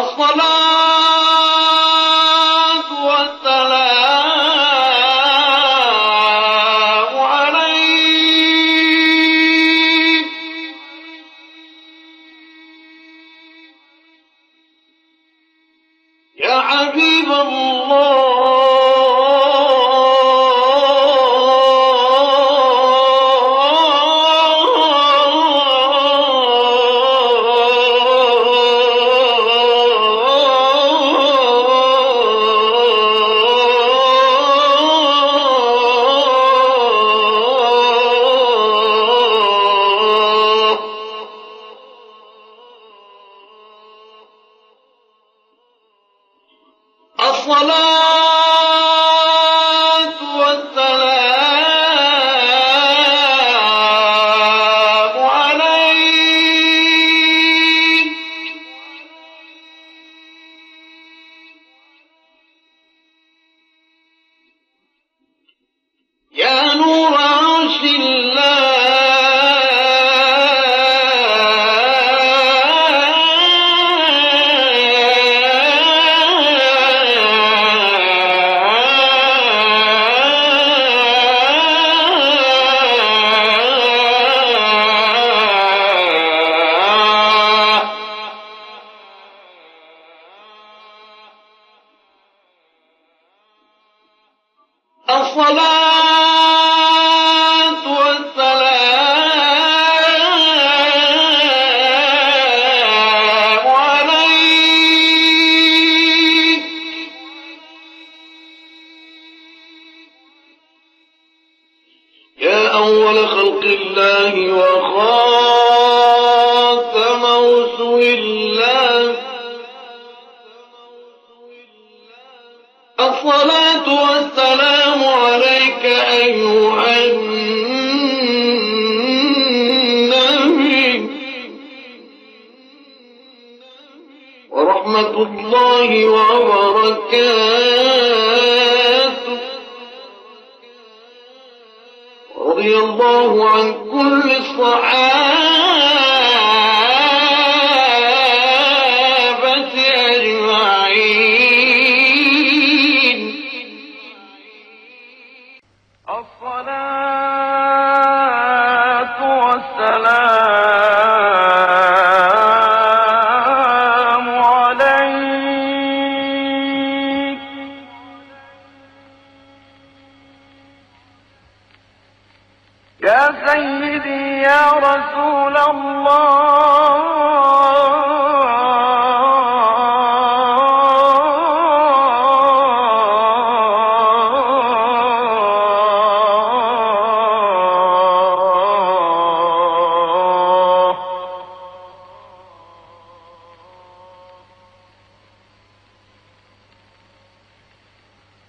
الصلاة الصلاة أول خلق الله وخاتم رسل الله. الصلاة والسلام عليك أيها النبي. ورحمة الله وبركاته. رضي الله عن كل الصحابة أجمعين. الصلاة والسلام يا سيدي يا رسول الله.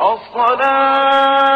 الصلاة